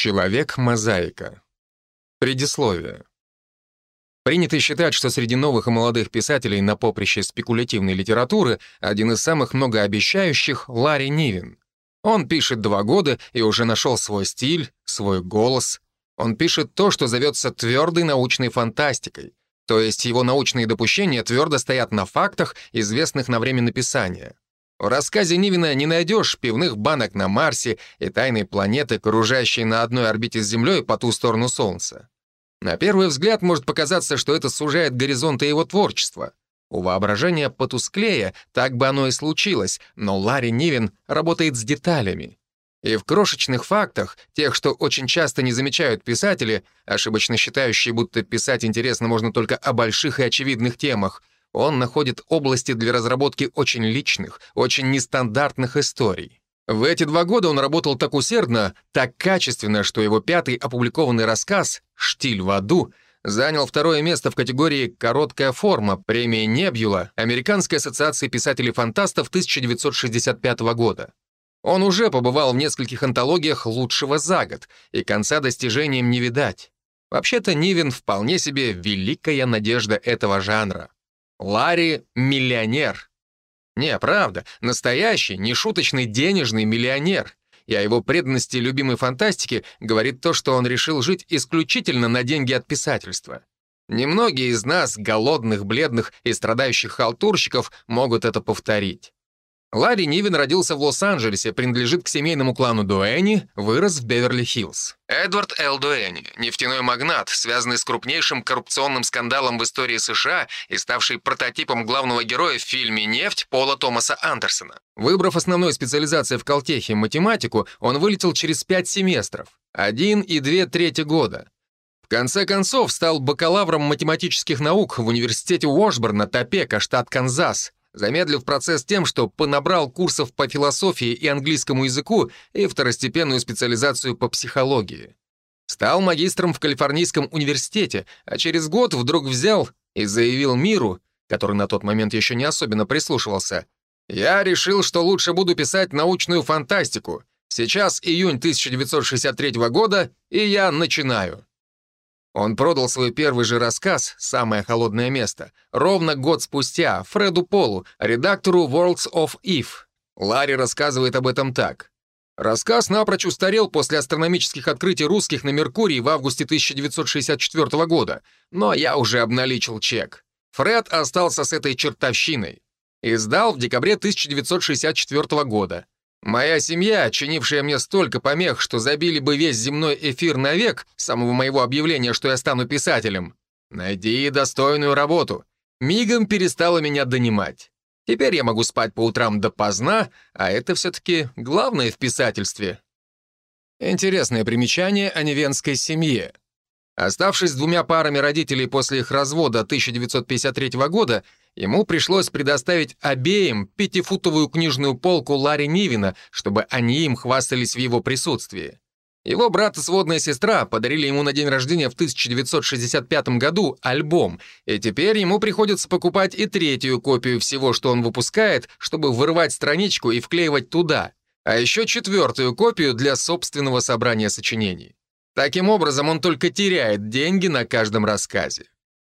Человек-мозаика. Предисловие. Принято считать, что среди новых и молодых писателей на поприще спекулятивной литературы один из самых многообещающих — Ларри Нивен. Он пишет два года и уже нашел свой стиль, свой голос. Он пишет то, что зовется твердой научной фантастикой. То есть его научные допущения твердо стоят на фактах, известных на время написания. В рассказе Нивина не найдешь пивных банок на Марсе и тайной планеты, кружащей на одной орбите с Землей по ту сторону Солнца. На первый взгляд может показаться, что это сужает горизонты его творчества. У воображения потусклее, так бы оно и случилось, но Ларри Нивин работает с деталями. И в крошечных фактах, тех, что очень часто не замечают писатели, ошибочно считающие, будто писать интересно можно только о больших и очевидных темах, он находит области для разработки очень личных, очень нестандартных историй. В эти два года он работал так усердно, так качественно, что его пятый опубликованный рассказ «Штиль в аду» занял второе место в категории «Короткая форма» премии Небюла Американской ассоциации писателей-фантастов 1965 года. Он уже побывал в нескольких антологиях лучшего за год, и конца достижениям не видать. Вообще-то Нивен вполне себе великая надежда этого жанра. Ларри — миллионер. Не, правда, настоящий, нешуточный денежный миллионер. И о его преданности любимой фантастике говорит то, что он решил жить исключительно на деньги от писательства. Немногие из нас, голодных, бледных и страдающих халтурщиков, могут это повторить. Ларри Нивен родился в Лос-Анджелесе, принадлежит к семейному клану Дуэни, вырос в Беверли-Хиллз. Эдвард Л. Дуэни, нефтяной магнат, связанный с крупнейшим коррупционным скандалом в истории США и ставший прототипом главного героя в фильме «Нефть» Пола Томаса Андерсона. Выбрав основной специализацией в колтехе математику, он вылетел через пять семестров, один и две трети года. В конце концов, стал бакалавром математических наук в университете Уошборна, Топека, штат Канзас, замедлив процесс тем, что понабрал курсов по философии и английскому языку и второстепенную специализацию по психологии. Стал магистром в Калифорнийском университете, а через год вдруг взял и заявил миру, который на тот момент еще не особенно прислушивался, «Я решил, что лучше буду писать научную фантастику. Сейчас июнь 1963 года, и я начинаю». Он продал свой первый же рассказ «Самое холодное место» ровно год спустя Фреду Полу, редактору Worlds of Eve. Ларри рассказывает об этом так. Рассказ напрочь устарел после астрономических открытий русских на Меркурии в августе 1964 года, но я уже обналичил чек. Фред остался с этой чертовщиной. Издал в декабре 1964 года. Моя семья, чинившая мне столько помех, что забили бы весь земной эфир навек с самого моего объявления, что я стану писателем. Найди достойную работу. Мигом перестала меня донимать. Теперь я могу спать по утрам допоздна, а это все-таки главное в писательстве. Интересное примечание о невенской семье. Оставшись двумя парами родителей после их развода 1953 года, ему пришлось предоставить обеим пятифутовую книжную полку Ларри Нивина, чтобы они им хвастались в его присутствии. Его брат и сводная сестра подарили ему на день рождения в 1965 году альбом, и теперь ему приходится покупать и третью копию всего, что он выпускает, чтобы вырвать страничку и вклеивать туда, а еще четвертую копию для собственного собрания сочинений. Таким образом, он только теряет деньги на каждом рассказе.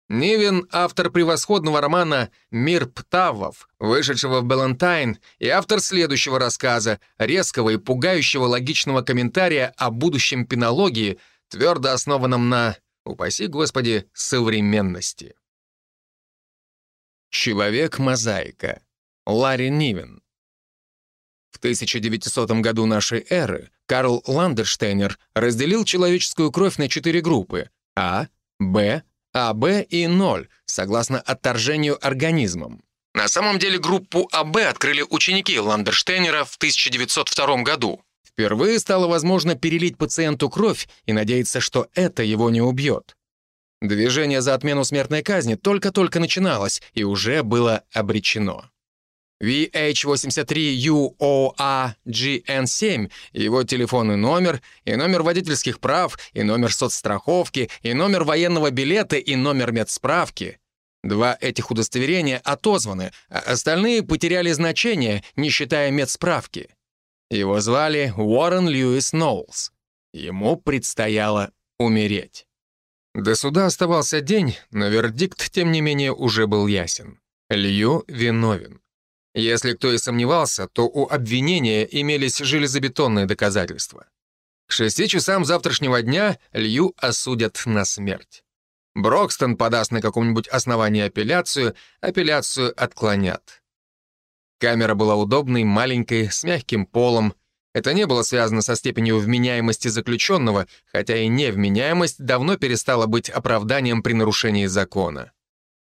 Нивен — автор превосходного романа «Мир Птавов», вышедшего в Балантайн, и автор следующего рассказа, резкого и пугающего логичного комментария о будущем пенологии, твердо основанном на, упаси господи, современности. Человек-мозаика. Ларри Нивен. В 1900 году нашей эры Карл Ландерштейнер разделил человеческую кровь на четыре группы — А, Б, АБ и 0, согласно отторжению организмом. На самом деле группу АБ открыли ученики Ландерштейнера в 1902 году. Впервые стало возможно перелить пациенту кровь и надеяться, что это его не убьет. Движение за отмену смертной казни только-только начиналось и уже было обречено. VH83UOAGN7, его телефонный номер, и номер водительских прав, и номер соцстраховки, и номер военного билета, и номер медсправки. Два этих удостоверения отозваны, а остальные потеряли значение, не считая медсправки. Его звали Уоррен Льюис Ноулс. ему предстояло умереть. До суда оставался день, но вердикт, тем не менее, уже был ясен. Лью виновен. Если кто и сомневался, то у обвинения имелись железобетонные доказательства. К шести часам завтрашнего дня Лью осудят на смерть. Брокстон подаст на каком-нибудь основании апелляцию, апелляцию отклонят. Камера была удобной, маленькой, с мягким полом. Это не было связано со степенью вменяемости заключенного, хотя и невменяемость давно перестала быть оправданием при нарушении закона.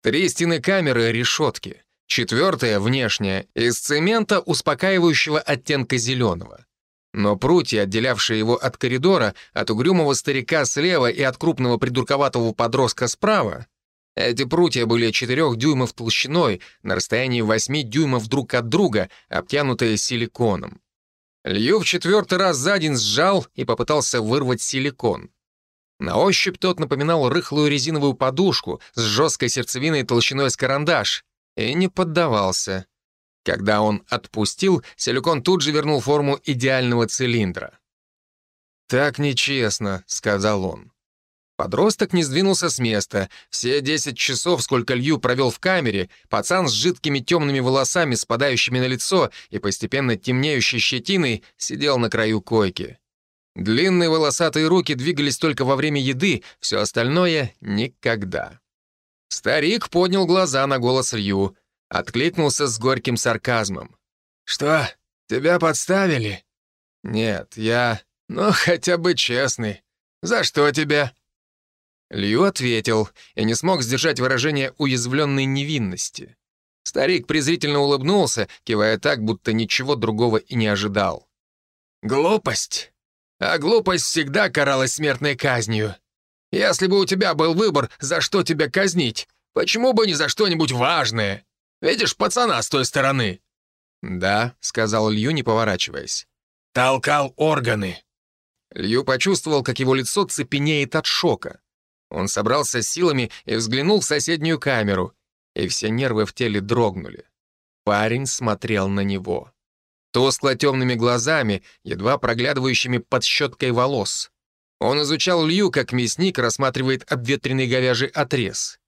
Три стены камеры — решетки. Четвертая, внешняя, из цемента успокаивающего оттенка зеленого. Но прутья, отделявшие его от коридора, от угрюмого старика слева и от крупного придурковатого подростка справа, эти прутья были четырех дюймов толщиной, на расстоянии восьми дюймов друг от друга, обтянутые силиконом. Лью в четвертый раз за день сжал и попытался вырвать силикон. На ощупь тот напоминал рыхлую резиновую подушку с жесткой сердцевиной толщиной с карандаш и не поддавался. Когда он отпустил, силикон тут же вернул форму идеального цилиндра. «Так нечестно», — сказал он. Подросток не сдвинулся с места. Все 10 часов, сколько Лью провел в камере, пацан с жидкими темными волосами, спадающими на лицо и постепенно темнеющей щетиной, сидел на краю койки. Длинные волосатые руки двигались только во время еды, все остальное — никогда. Старик поднял глаза на голос Лью, откликнулся с горьким сарказмом. «Что, тебя подставили?» «Нет, я... Ну, хотя бы честный. За что тебя?» Лью ответил и не смог сдержать выражение уязвленной невинности. Старик презрительно улыбнулся, кивая так, будто ничего другого и не ожидал. «Глупость. А глупость всегда каралась смертной казнью. Если бы у тебя был выбор, за что тебя казнить, почему бы не за что-нибудь важное? Видишь пацана с той стороны?» «Да», — сказал Лью, не поворачиваясь. «Толкал органы». Лью почувствовал, как его лицо цепенеет от шока. Он собрался силами и взглянул в соседнюю камеру, и все нервы в теле дрогнули. Парень смотрел на него. Тускло-темными глазами, едва проглядывающими под щеткой волос. Он изучал Лью, как мясник рассматривает обветренный говяжий отрез.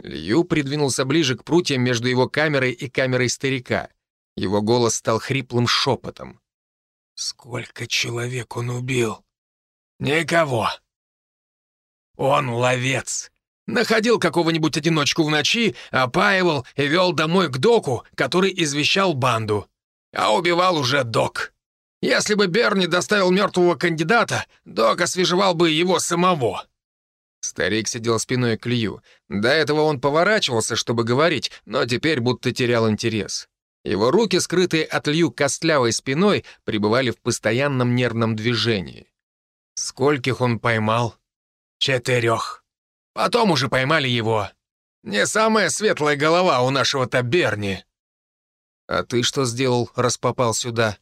Лью придвинулся ближе к прутьям между его камерой и камерой старика. Его голос стал хриплым шепотом. «Сколько человек он убил?» «Никого», он ловец. Находил какого-нибудь одиночку в ночи, опаивал и вел домой к доку, который извещал банду. А убивал уже док. Если бы Берни доставил мертвого кандидата, док освежевал бы его самого. Старик сидел спиной к Лью. До этого он поворачивался, чтобы говорить, но теперь будто терял интерес. Его руки, скрытые от Лью костлявой спиной, пребывали в постоянном нервном движении. Скольких он поймал? «Четырех. Потом уже поймали его. Не самая светлая голова у нашего Таберни». «А ты что сделал, раз попал сюда?»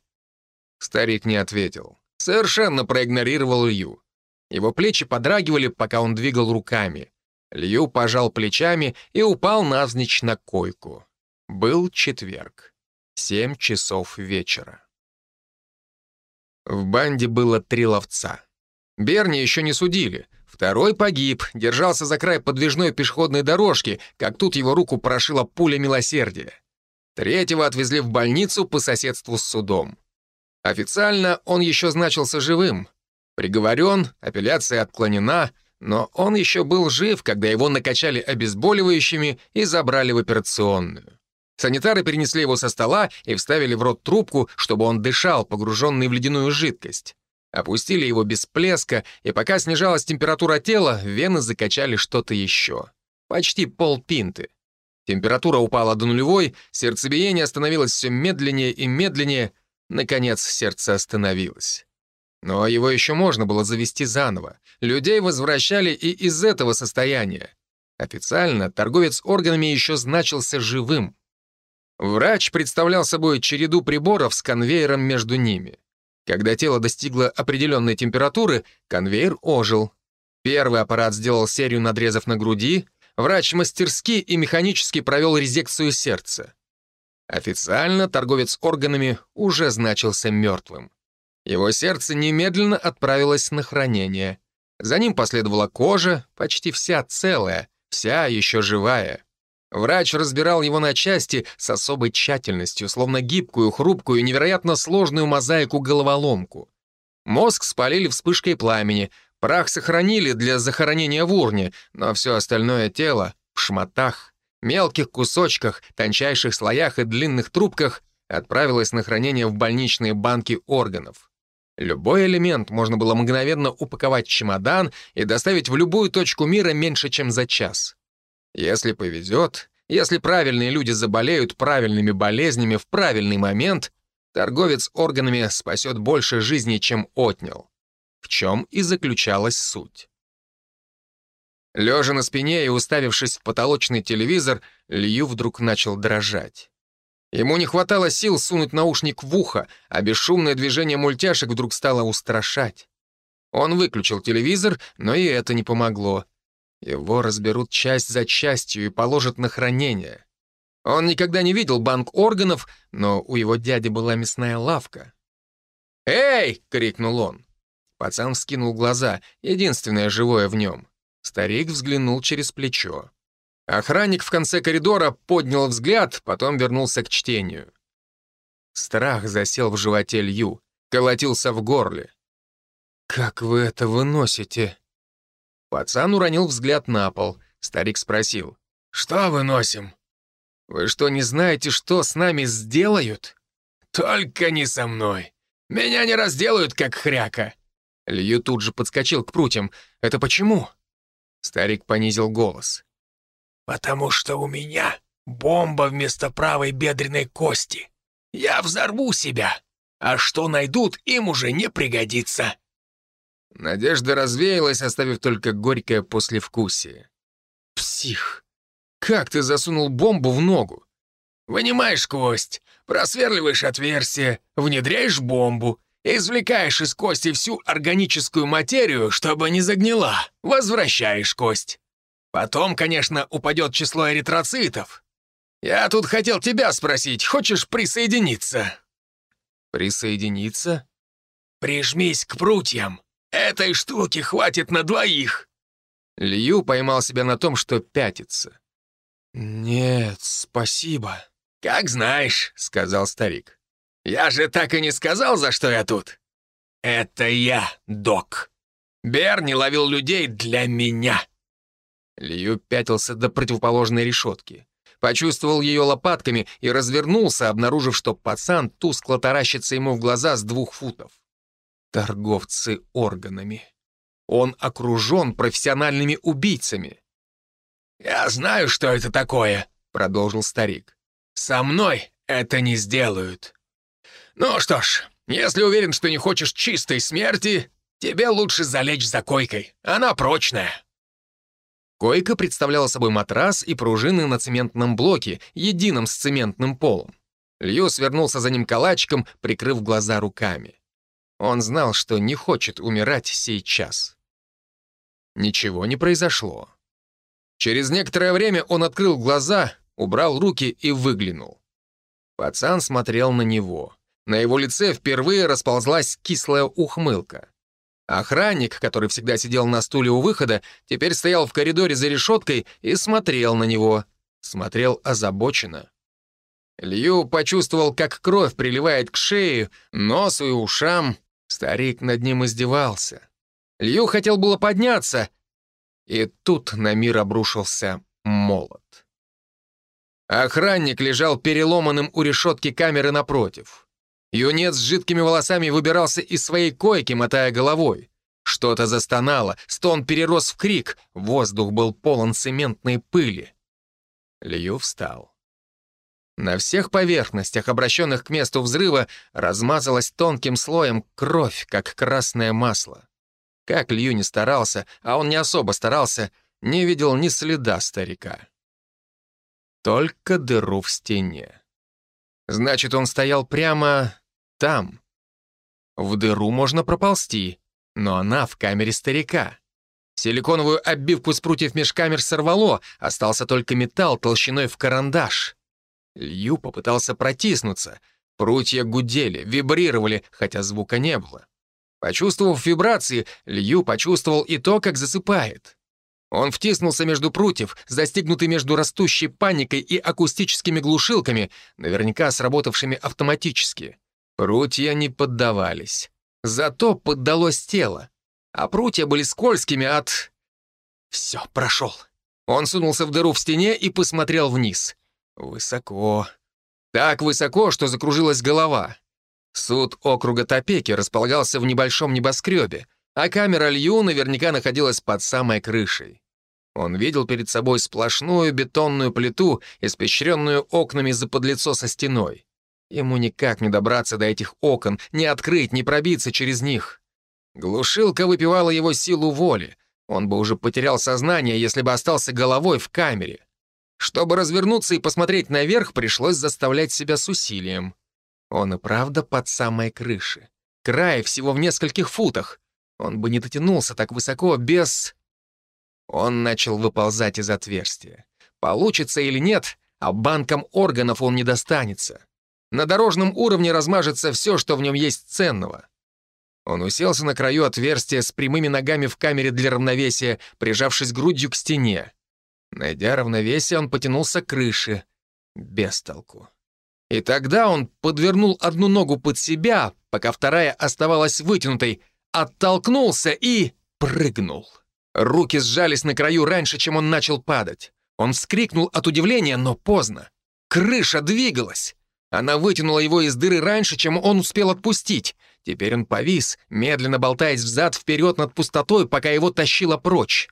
Старик не ответил. Совершенно проигнорировал Лью. Его плечи подрагивали, пока он двигал руками. Лью пожал плечами и упал навзничь на койку. Был четверг. Семь часов вечера. В банде было три ловца. Берни еще не судили, Второй погиб, держался за край подвижной пешеходной дорожки, как тут его руку прошила пуля милосердия. Третьего отвезли в больницу по соседству с судом. Официально он еще значился живым. Приговорен, апелляция отклонена, но он еще был жив, когда его накачали обезболивающими и забрали в операционную. Санитары перенесли его со стола и вставили в рот трубку, чтобы он дышал, погруженный в ледяную жидкость. Опустили его без плеска, и пока снижалась температура тела, вены закачали что-то еще. Почти полпинты. Температура упала до нулевой, сердцебиение становилось все медленнее и медленнее, наконец сердце остановилось. Но его еще можно было завести заново. Людей возвращали и из этого состояния. Официально торговец органами еще значился живым. Врач представлял собой череду приборов с конвейером между ними. Когда тело достигло определенной температуры, конвейер ожил. Первый аппарат сделал серию надрезов на груди, врач мастерски и механически провел резекцию сердца. Официально торговец органами уже значился мертвым. Его сердце немедленно отправилось на хранение. За ним последовала кожа, почти вся целая, вся еще живая. Врач разбирал его на части с особой тщательностью, словно гибкую, хрупкую, невероятно сложную мозаику-головоломку. Мозг спалили вспышкой пламени, прах сохранили для захоронения в урне, но все остальное тело в шматах, мелких кусочках, тончайших слоях и длинных трубках отправилось на хранение в больничные банки органов. Любой элемент можно было мгновенно упаковать в чемодан и доставить в любую точку мира меньше, чем за час. Если повезет, если правильные люди заболеют правильными болезнями в правильный момент, торговец органами спасет больше жизней, чем отнял. В чем и заключалась суть. Лежа на спине и уставившись в потолочный телевизор, Лью вдруг начал дрожать. Ему не хватало сил сунуть наушник в ухо, а бесшумное движение мультяшек вдруг стало устрашать. Он выключил телевизор, но и это не помогло. Его разберут часть за частью и положат на хранение. Он никогда не видел банк органов, но у его дяди была мясная лавка. «Эй!» — крикнул он. Пацан вскинул глаза, единственное живое в нем. Старик взглянул через плечо. Охранник в конце коридора поднял взгляд, потом вернулся к чтению. Страх засел в животе Лью, колотился в горле. «Как вы это выносите?» Пацан уронил взгляд на пол. Старик спросил. «Что выносим?» «Вы что, не знаете, что с нами сделают?» «Только не со мной. Меня не разделают, как хряка». Лью тут же подскочил к прутьям. «Это почему?» Старик понизил голос. «Потому что у меня бомба вместо правой бедренной кости. Я взорву себя, а что найдут, им уже не пригодится». Надежда развеялась, оставив только горькое послевкусие. «Псих! Как ты засунул бомбу в ногу?» «Вынимаешь кость, просверливаешь отверстие, внедряешь бомбу, извлекаешь из кости всю органическую материю, чтобы не загнила, возвращаешь кость. Потом, конечно, упадет число эритроцитов. Я тут хотел тебя спросить, хочешь присоединиться?» «Присоединиться?» «Прижмись к прутьям. Этой штуки хватит на двоих!» Лью поймал себя на том, что пятится. «Нет, спасибо». «Как знаешь», — сказал старик. «Я же так и не сказал, за что я тут. Это я, док. Берни ловил людей для меня». Лью пятился до противоположной решетки. Почувствовал ее лопатками и развернулся, обнаружив, что пацан тускло таращится ему в глаза с двух футов. Торговцы органами. Он окружен профессиональными убийцами. «Я знаю, что это такое», — продолжил старик. «Со мной это не сделают. Ну что ж, если уверен, что не хочешь чистой смерти, тебе лучше залечь за койкой. Она прочная». Койка представляла собой матрас и пружины на цементном блоке, едином с цементным полом. Лью свернулся за ним калачиком, прикрыв глаза руками. Он знал, что не хочет умирать сейчас. Ничего не произошло. Через некоторое время он открыл глаза, убрал руки и выглянул. Пацан смотрел на него. На его лице впервые расползлась кислая ухмылка. Охранник, который всегда сидел на стуле у выхода, теперь стоял в коридоре за решеткой и смотрел на него. Смотрел озабоченно. Лью почувствовал, как кровь приливает к шее, носу и ушам. Старик над ним издевался. Лью хотел было подняться, и тут на мир обрушился молот. Охранник лежал переломанным у решетки камеры напротив. Юнец с жидкими волосами выбирался из своей койки, мотая головой. Что-то застонало, стон перерос в крик, воздух был полон цементной пыли. Лью встал. На всех поверхностях, обращенных к месту взрыва, размазалась тонким слоем кровь, как красное масло. Как Лью не старался, а он не особо старался, не видел ни следа старика. Только дыру в стене. Значит, он стоял прямо там. В дыру можно проползти, но она в камере старика. Силиконовую обивку с прутьев межкамер сорвало, остался только металл толщиной в карандаш. Лью попытался протиснуться. Прутья гудели, вибрировали, хотя звука не было. Почувствовав вибрации, Лью почувствовал и то, как засыпает. Он втиснулся между прутьев, застигнутый между растущей паникой и акустическими глушилками, наверняка сработавшими автоматически. Прутья не поддавались. Зато поддалось тело. А прутья были скользкими от... Все, прошел. Он сунулся в дыру в стене и посмотрел вниз. Высоко. Так высоко, что закружилась голова. Суд округа Топеки располагался в небольшом небоскребе, а камера Лью наверняка находилась под самой крышей. Он видел перед собой сплошную бетонную плиту, испещренную окнами за подлицо со стеной. Ему никак не добраться до этих окон, не открыть, не пробиться через них. Глушилка выпивала его силу воли. Он бы уже потерял сознание, если бы остался головой в камере. Чтобы развернуться и посмотреть наверх, пришлось заставлять себя с усилием. Он и правда под самой крышей. Край всего в нескольких футах. Он бы не дотянулся так высоко без... Он начал выползать из отверстия. Получится или нет, а банком органов он не достанется. На дорожном уровне размажется все, что в нем есть ценного. Он уселся на краю отверстия с прямыми ногами в камере для равновесия, прижавшись грудью к стене. Найдя равновесие, он потянулся к крыше. Без толку. И тогда он подвернул одну ногу под себя, пока вторая оставалась вытянутой, оттолкнулся и прыгнул. Руки сжались на краю раньше, чем он начал падать. Он вскрикнул от удивления, но поздно. Крыша двигалась. Она вытянула его из дыры раньше, чем он успел отпустить. Теперь он повис, медленно болтаясь взад-вперед над пустотой, пока его тащило прочь.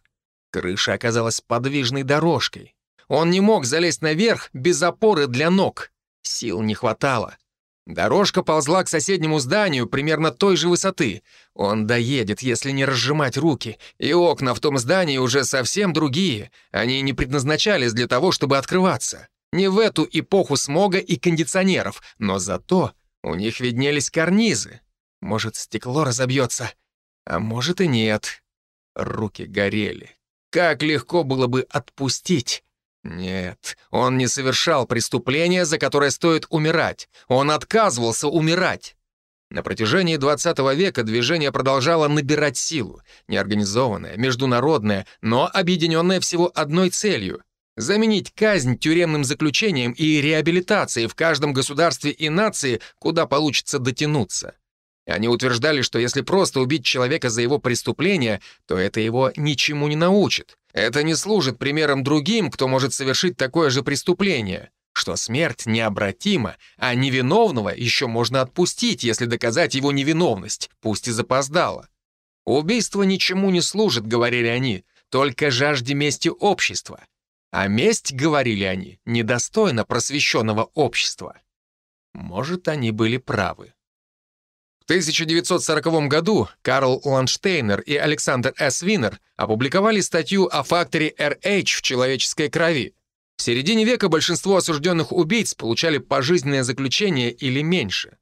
Крыша оказалась подвижной дорожкой. Он не мог залезть наверх без опоры для ног. Сил не хватало. Дорожка ползла к соседнему зданию примерно той же высоты. Он доедет, если не разжимать руки. И окна в том здании уже совсем другие. Они не предназначались для того, чтобы открываться. Не в эту эпоху смога и кондиционеров, но зато у них виднелись карнизы. Может, стекло разобьется, а может и нет. Руки горели. Как легко было бы отпустить. Нет, он не совершал преступления, за которое стоит умирать. Он отказывался умирать. На протяжении 20 века движение продолжало набирать силу. Неорганизованное, международное, но объединенное всего одной целью — заменить казнь тюремным заключением и реабилитацией в каждом государстве и нации, куда получится дотянуться. Они утверждали, что если просто убить человека за его преступление, то это его ничему не научит. Это не служит примером другим, кто может совершить такое же преступление. Что смерть необратима, а невиновного еще можно отпустить, если доказать его невиновность, пусть и запоздало. Убийство ничему не служит, говорили они, только жажде мести общества. А месть, говорили они, недостойна просвещенного общества. Может, они были правы. В 1940 году Карл Ланштейнер и Александр С. Винер опубликовали статью о факторе RH в человеческой крови. В середине века большинство осужденных убийц получали пожизненное заключение или меньше.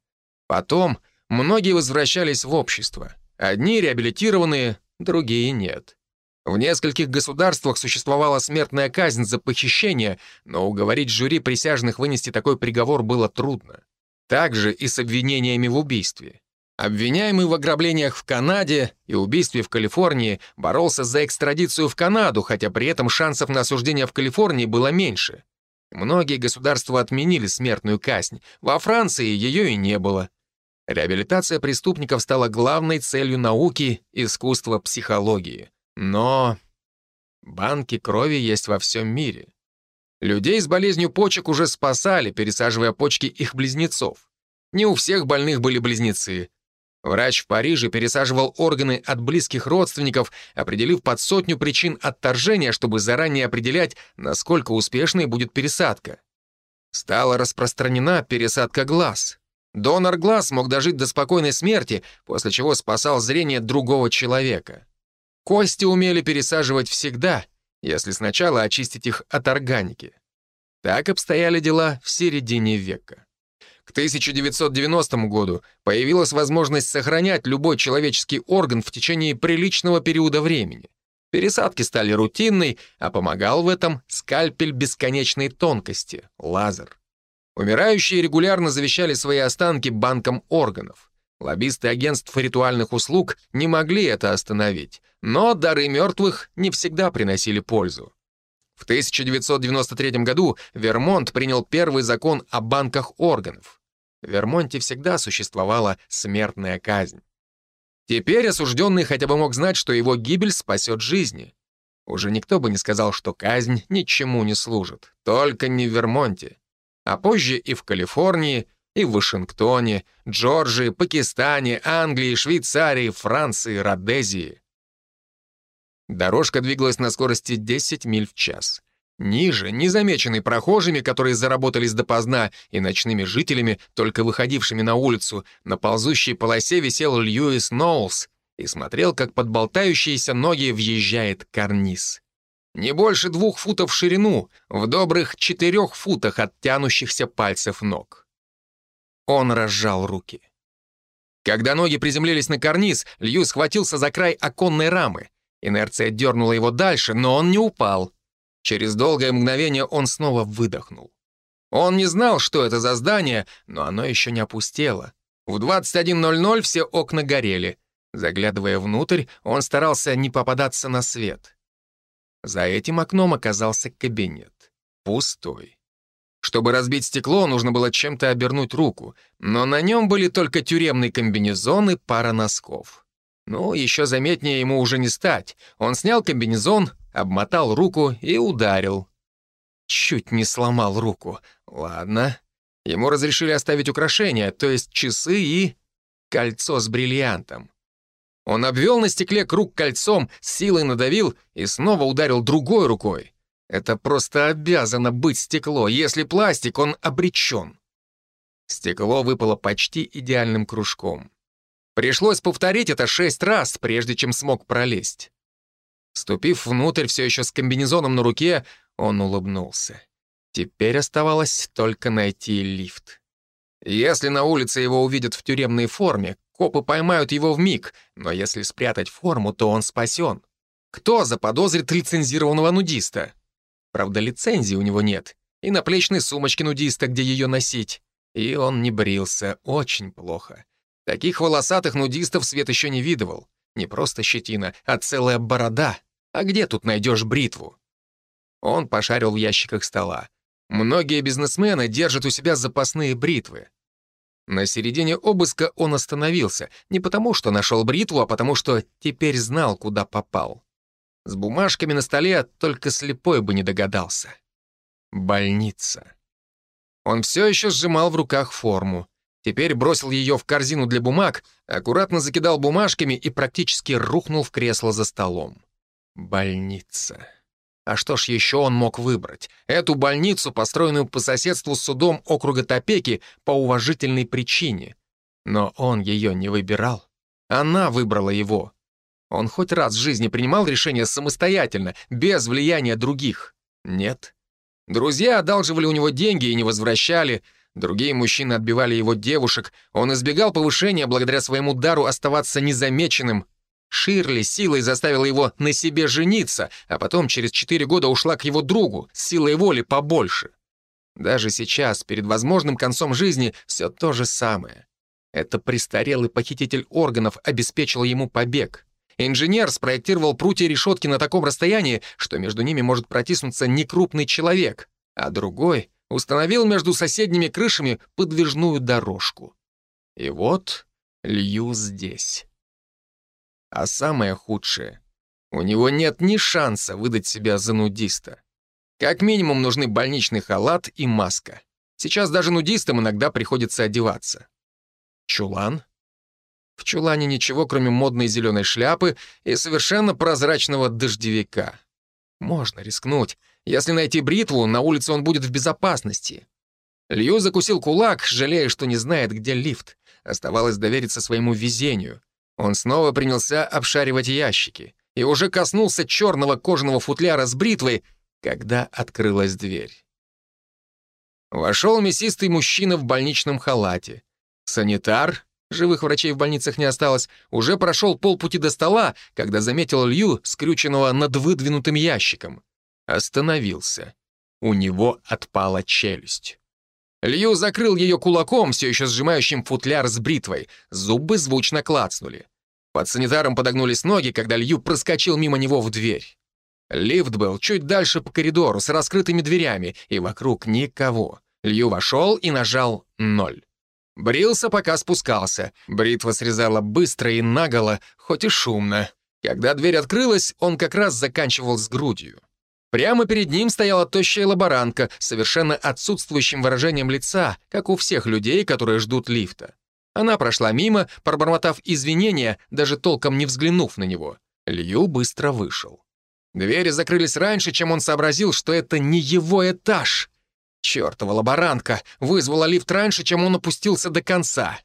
Потом многие возвращались в общество. Одни реабилитированные, другие нет. В нескольких государствах существовала смертная казнь за похищение, но уговорить жюри присяжных вынести такой приговор было трудно. Также и с обвинениями в убийстве. Обвиняемый в ограблениях в Канаде и убийстве в Калифорнии боролся за экстрадицию в Канаду, хотя при этом шансов на осуждение в Калифорнии было меньше. Многие государства отменили смертную казнь, во Франции ее и не было. Реабилитация преступников стала главной целью науки, искусства, психологии. Но банки крови есть во всем мире. Людей с болезнью почек уже спасали, пересаживая почки их близнецов. Не у всех больных были близнецы, Врач в Париже пересаживал органы от близких родственников, определив под сотню причин отторжения, чтобы заранее определять, насколько успешной будет пересадка. Стала распространена пересадка глаз. Донор глаз мог дожить до спокойной смерти, после чего спасал зрение другого человека. Кости умели пересаживать всегда, если сначала очистить их от органики. Так обстояли дела в середине века. К 1990 году появилась возможность сохранять любой человеческий орган в течение приличного периода времени. Пересадки стали рутинной, а помогал в этом скальпель бесконечной тонкости — лазер. Умирающие регулярно завещали свои останки банкам органов. Лоббисты агентств ритуальных услуг не могли это остановить, но дары мертвых не всегда приносили пользу. В 1993 году Вермонт принял первый закон о банках органов. В Вермонте всегда существовала смертная казнь. Теперь осужденный хотя бы мог знать, что его гибель спасет жизни. Уже никто бы не сказал, что казнь ничему не служит. Только не в Вермонте. А позже и в Калифорнии, и в Вашингтоне, Джорджии, Пакистане, Англии, Швейцарии, Франции, Родезии. Дорожка двигалась на скорости 10 миль в час. Ниже, незамеченный прохожими, которые заработались допоздна, и ночными жителями, только выходившими на улицу, на ползущей полосе висел Льюис Ноулс и смотрел, как под болтающиеся ноги въезжает карниз. Не больше двух футов в ширину, в добрых четырех футах от тянущихся пальцев ног. Он разжал руки. Когда ноги приземлились на карниз, Лью схватился за край оконной рамы. Инерция дернула его дальше, но он не упал. Через долгое мгновение он снова выдохнул. Он не знал, что это за здание, но оно еще не опустело. В 21.00 все окна горели. Заглядывая внутрь, он старался не попадаться на свет. За этим окном оказался кабинет. Пустой. Чтобы разбить стекло, нужно было чем-то обернуть руку, но на нем были только тюремный комбинезон и пара носков. Ну, еще заметнее ему уже не стать. Он снял комбинезон, обмотал руку и ударил. Чуть не сломал руку. Ладно. Ему разрешили оставить украшения, то есть часы и... кольцо с бриллиантом. Он обвел на стекле круг кольцом, силой надавил и снова ударил другой рукой. Это просто обязано быть стекло. Если пластик, он обречен. Стекло выпало почти идеальным кружком. Пришлось повторить это шесть раз, прежде чем смог пролезть. Ступив внутрь, все еще с комбинезоном на руке, он улыбнулся. Теперь оставалось только найти лифт. Если на улице его увидят в тюремной форме, копы поймают его в миг, но если спрятать форму, то он спасен. Кто заподозрит лицензированного нудиста? Правда, лицензии у него нет, и на плечной сумочке нудиста, где ее носить. И он не брился, очень плохо. Таких волосатых нудистов Свет еще не видывал. Не просто щетина, а целая борода. А где тут найдешь бритву? Он пошарил в ящиках стола. Многие бизнесмены держат у себя запасные бритвы. На середине обыска он остановился, не потому что нашел бритву, а потому что теперь знал, куда попал. С бумажками на столе только слепой бы не догадался. Больница. Он все еще сжимал в руках форму. Теперь бросил ее в корзину для бумаг, аккуратно закидал бумажками и практически рухнул в кресло за столом. Больница. А что ж еще он мог выбрать? Эту больницу, построенную по соседству с судом округа Топеки по уважительной причине. Но он ее не выбирал. Она выбрала его. Он хоть раз в жизни принимал решение самостоятельно, без влияния других? Нет. Друзья одалживали у него деньги и не возвращали, Другие мужчины отбивали его девушек, он избегал повышения благодаря своему дару оставаться незамеченным. Ширли силой заставила его на себе жениться, а потом через четыре года ушла к его другу, с силой воли побольше. Даже сейчас, перед возможным концом жизни, все то же самое. Это престарелый похититель органов обеспечил ему побег. Инженер спроектировал прутья решетки на таком расстоянии, что между ними может протиснуться некрупный человек, а другой установил между соседними крышами подвижную дорожку. И вот Лью здесь. А самое худшее — у него нет ни шанса выдать себя за нудиста. Как минимум нужны больничный халат и маска. Сейчас даже нудистам иногда приходится одеваться. Чулан? В чулане ничего, кроме модной зеленой шляпы и совершенно прозрачного дождевика. Можно рискнуть. Если найти бритву, на улице он будет в безопасности. Лью закусил кулак, жалея, что не знает, где лифт. Оставалось довериться своему везению. Он снова принялся обшаривать ящики и уже коснулся черного кожаного футляра с бритвой, когда открылась дверь. Вошел мясистый мужчина в больничном халате. Санитар, живых врачей в больницах не осталось, уже прошел полпути до стола, когда заметил Лью, скрюченного над выдвинутым ящиком. Остановился. У него отпала челюсть. Лью закрыл ее кулаком, все еще сжимающим футляр с бритвой. Зубы звучно клацнули. Под санитаром подогнулись ноги, когда Лью проскочил мимо него в дверь. Лифт был чуть дальше по коридору, с раскрытыми дверями, и вокруг никого. Лью вошел и нажал ноль. Брился, пока спускался. Бритва срезала быстро и наголо, хоть и шумно. Когда дверь открылась, он как раз заканчивал с грудью. Прямо перед ним стояла тощая лаборантка с совершенно отсутствующим выражением лица, как у всех людей, которые ждут лифта. Она прошла мимо, пробормотав извинения, даже толком не взглянув на него. Лью быстро вышел. Двери закрылись раньше, чем он сообразил, что это не его этаж. Чёртова лаборантка вызвала лифт раньше, чем он опустился до конца.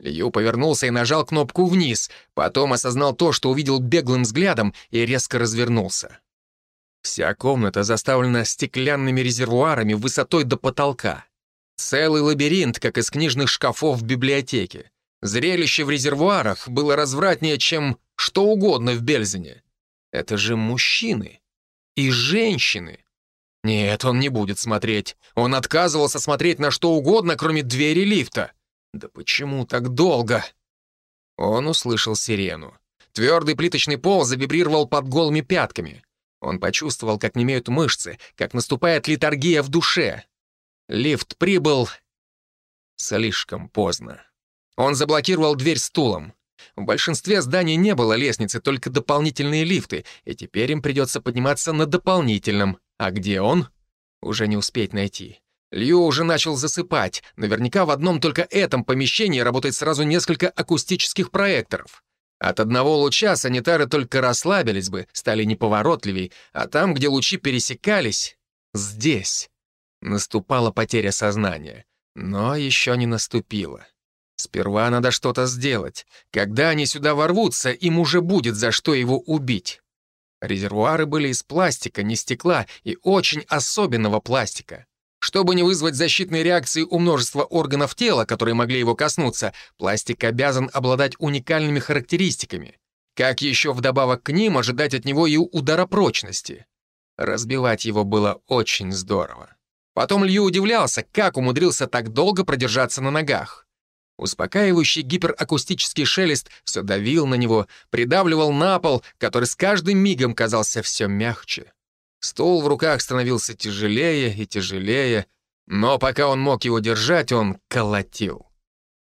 Лью повернулся и нажал кнопку вниз, потом осознал то, что увидел беглым взглядом, и резко развернулся. Вся комната заставлена стеклянными резервуарами высотой до потолка. Целый лабиринт, как из книжных шкафов в библиотеке. Зрелище в резервуарах было развратнее, чем что угодно в Бельзине. Это же мужчины и женщины. Нет, он не будет смотреть. Он отказывался смотреть на что угодно, кроме двери лифта. Да почему так долго? Он услышал сирену. Твердый плиточный пол завибрировал под голыми пятками. Он почувствовал, как немеют мышцы, как наступает литургия в душе. Лифт прибыл слишком поздно. Он заблокировал дверь стулом. В большинстве зданий не было лестницы, только дополнительные лифты, и теперь им придется подниматься на дополнительном. А где он? Уже не успеть найти. Лью уже начал засыпать. Наверняка в одном только этом помещении работает сразу несколько акустических проекторов. От одного луча санитары только расслабились бы, стали неповоротливей, а там, где лучи пересекались, здесь, наступала потеря сознания. Но еще не наступила. Сперва надо что-то сделать. Когда они сюда ворвутся, им уже будет за что его убить. Резервуары были из пластика, не стекла и очень особенного пластика. Чтобы не вызвать защитной реакции у множества органов тела, которые могли его коснуться, пластик обязан обладать уникальными характеристиками. Как еще вдобавок к ним ожидать от него и ударопрочности? Разбивать его было очень здорово. Потом Лью удивлялся, как умудрился так долго продержаться на ногах. Успокаивающий гиперакустический шелест все давил на него, придавливал на пол, который с каждым мигом казался все мягче. Стул в руках становился тяжелее и тяжелее, но пока он мог его держать, он колотил.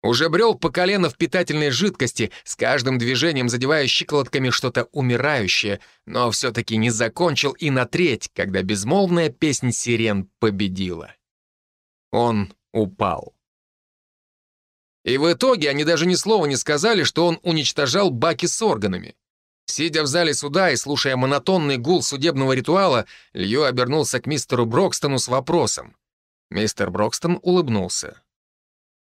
Уже брел по колено в питательной жидкости, с каждым движением задевая щиколотками что-то умирающее, но все-таки не закончил и на треть, когда безмолвная песнь сирен победила. Он упал. И в итоге они даже ни слова не сказали, что он уничтожал баки с органами. Сидя в зале суда и слушая монотонный гул судебного ритуала, Лью обернулся к мистеру Брокстону с вопросом. Мистер Брокстон улыбнулся.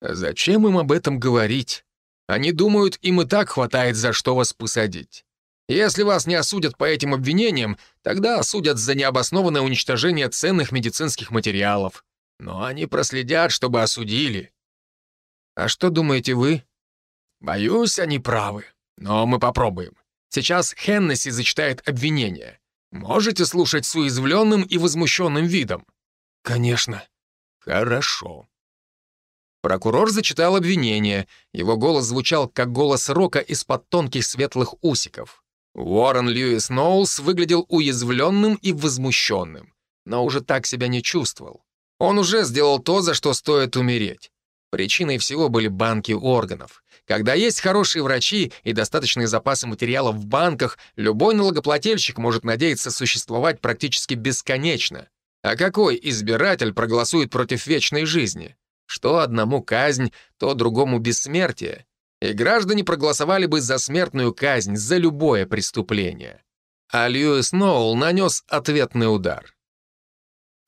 «Зачем им об этом говорить? Они думают, им и так хватает за что вас посадить. Если вас не осудят по этим обвинениям, тогда осудят за необоснованное уничтожение ценных медицинских материалов. Но они проследят, чтобы осудили. А что думаете вы? Боюсь, они правы. Но мы попробуем. Сейчас Хеннесси зачитает обвинение. Можете слушать с уязвленным и возмущенным видом? Конечно. Хорошо. Прокурор зачитал обвинение. Его голос звучал, как голос Рока из-под тонких светлых усиков. Уоррен Льюис Ноулс выглядел уязвленным и возмущенным, но уже так себя не чувствовал. Он уже сделал то, за что стоит умереть. Причиной всего были банки органов. Когда есть хорошие врачи и достаточные запасы материалов в банках, любой налогоплательщик может надеяться существовать практически бесконечно. А какой избиратель проголосует против вечной жизни? Что одному казнь, то другому бессмертие. И граждане проголосовали бы за смертную казнь за любое преступление. А Льюис Ноул нанес ответный удар.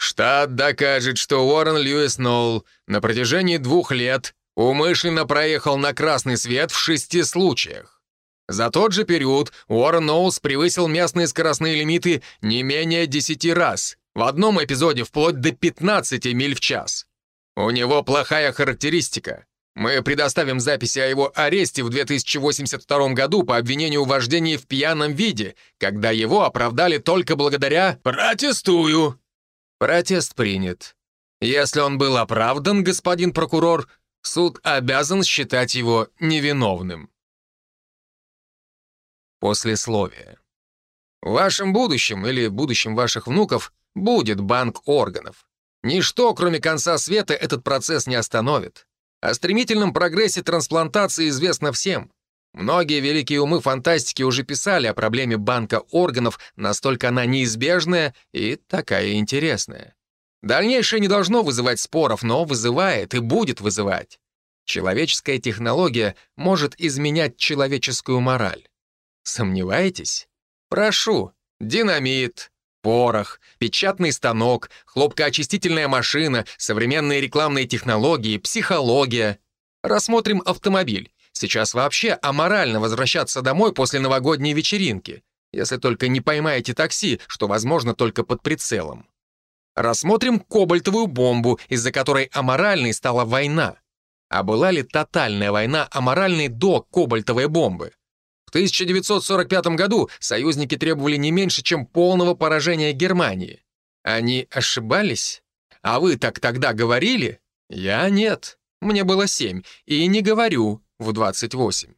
Штат докажет, что Уоррен Льюис Ноул на протяжении двух лет умышленно проехал на красный свет в шести случаях. За тот же период Уоррен Ноулс превысил местные скоростные лимиты не менее 10 раз, в одном эпизоде вплоть до 15 миль в час. У него плохая характеристика. Мы предоставим записи о его аресте в 2082 году по обвинению в вождении в пьяном виде, когда его оправдали только благодаря «протестую», Протест принят. Если он был оправдан, господин прокурор, суд обязан считать его невиновным. Послесловие. В вашем будущем или будущем ваших внуков будет банк органов. Ничто, кроме конца света, этот процесс не остановит. О стремительном прогрессе трансплантации известно всем. Многие великие умы фантастики уже писали о проблеме банка органов, настолько она неизбежная и такая интересная. Дальнейшее не должно вызывать споров, но вызывает и будет вызывать. Человеческая технология может изменять человеческую мораль. Сомневаетесь? Прошу, динамит, порох, печатный станок, хлопкоочистительная машина, современные рекламные технологии, психология. Рассмотрим автомобиль. Сейчас вообще аморально возвращаться домой после новогодней вечеринки, если только не поймаете такси, что возможно только под прицелом. Рассмотрим кобальтовую бомбу, из-за которой аморальной стала война. А была ли тотальная война аморальной до кобальтовой бомбы? В 1945 году союзники требовали не меньше, чем полного поражения Германии. Они ошибались? А вы так тогда говорили? Я нет. Мне было семь. И не говорю в 28.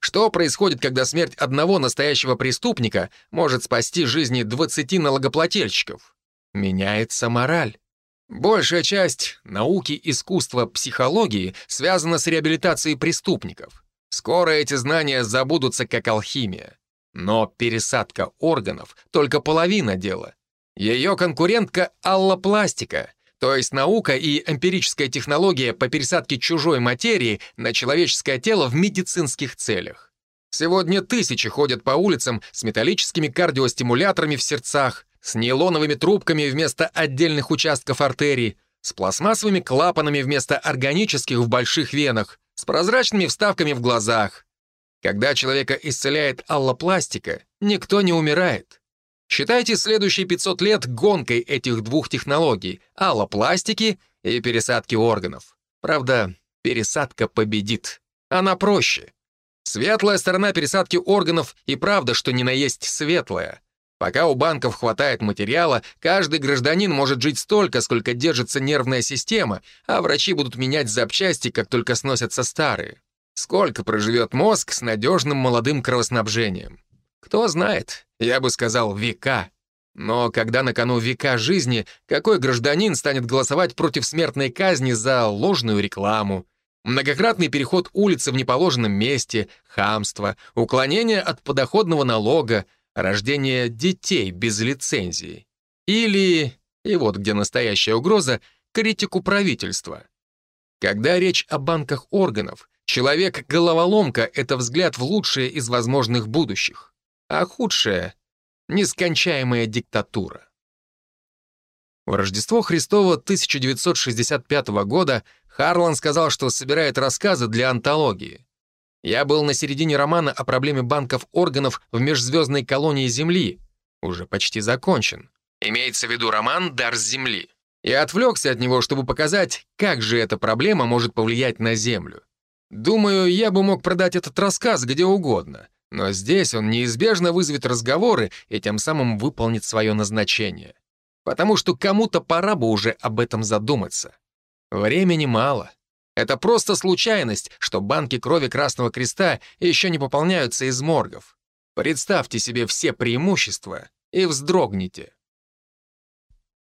Что происходит, когда смерть одного настоящего преступника может спасти жизни 20 налогоплательщиков? Меняется мораль. Большая часть науки, искусства, психологии связана с реабилитацией преступников. Скоро эти знания забудутся как алхимия. Но пересадка органов — только половина дела. Ее конкурентка — аллопластика, то есть наука и эмпирическая технология по пересадке чужой материи на человеческое тело в медицинских целях. Сегодня тысячи ходят по улицам с металлическими кардиостимуляторами в сердцах, с нейлоновыми трубками вместо отдельных участков артерий, с пластмассовыми клапанами вместо органических в больших венах, с прозрачными вставками в глазах. Когда человека исцеляет аллопластика, никто не умирает. Считайте следующие 500 лет гонкой этих двух технологий — аллопластики и пересадки органов. Правда, пересадка победит. Она проще. Светлая сторона пересадки органов и правда, что не наесть светлая. Пока у банков хватает материала, каждый гражданин может жить столько, сколько держится нервная система, а врачи будут менять запчасти, как только сносятся старые. Сколько проживет мозг с надежным молодым кровоснабжением? Кто знает, я бы сказал, века. Но когда на кону века жизни, какой гражданин станет голосовать против смертной казни за ложную рекламу, многократный переход улицы в неположенном месте, хамство, уклонение от подоходного налога, рождение детей без лицензии. Или, и вот где настоящая угроза, критику правительства. Когда речь о банках органов, человек-головоломка — это взгляд в лучшее из возможных будущих, а худшее — нескончаемая диктатура. В Рождество Христово 1965 года Харлан сказал, что собирает рассказы для антологии. Я был на середине романа о проблеме банков органов в межзвездной колонии Земли. Уже почти закончен. Имеется в виду роман «Дар Земли». Я отвлекся от него, чтобы показать, как же эта проблема может повлиять на Землю. Думаю, я бы мог продать этот рассказ где угодно, но здесь он неизбежно вызовет разговоры и тем самым выполнит свое назначение. Потому что кому-то пора бы уже об этом задуматься. Времени мало. Это просто случайность, что банки крови Красного Креста еще не пополняются из моргов. Представьте себе все преимущества и вздрогните.